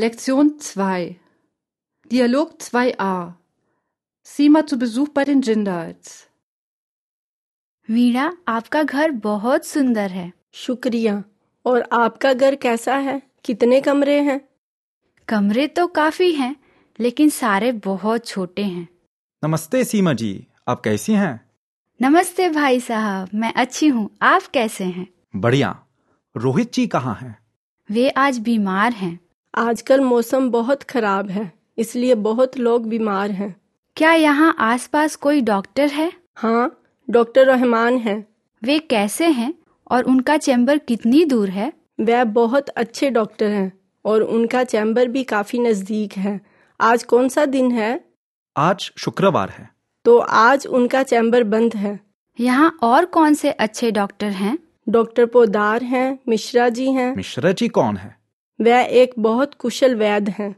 Lektion 2. Dialog 2a. Sima zu Besuch bei den Jindals. वीणा आपका घर बहुत सुंदर है। शुक्रिया। और आपका घर कैसा है? कितने कमरे हैं? कमरे तो काफ़ी हैं लेकिन सारे बहुत छोटे हैं। नमस्ते सीमा जी आप कैसी हैं? नमस्ते भाई साहब मैं अच्छी हूँ। आप कैसे हैं? बढ़िया। रोहित जी कहाँ हैं? वे आज बीमार हैं। आजकल मौसम बहुत खराब है इसलिए बहुत लोग बीमार हैं। क्या यहाँ आसपास कोई डॉक्टर है? हाँ डॉक्टर रहमान हैं। वे कैसे हैं और उनका चैम्बर कितनी दूर है? वह बहुत अच्छे डॉक्टर हैं और उनका चैम्बर भी काफ़ी नज़दीक है। आज कौन सा दिन है? आज शुक्रवार है। तो आज उनका चैम्बर बंद है। यहाँ और कौन से अच्छे डॉक्टर हैं? डॉक्टर पोदार हैं मिश्रा जी हैं। मिश्रा जी कौन है? वह एक बहुत कुशल वैद्य हैं।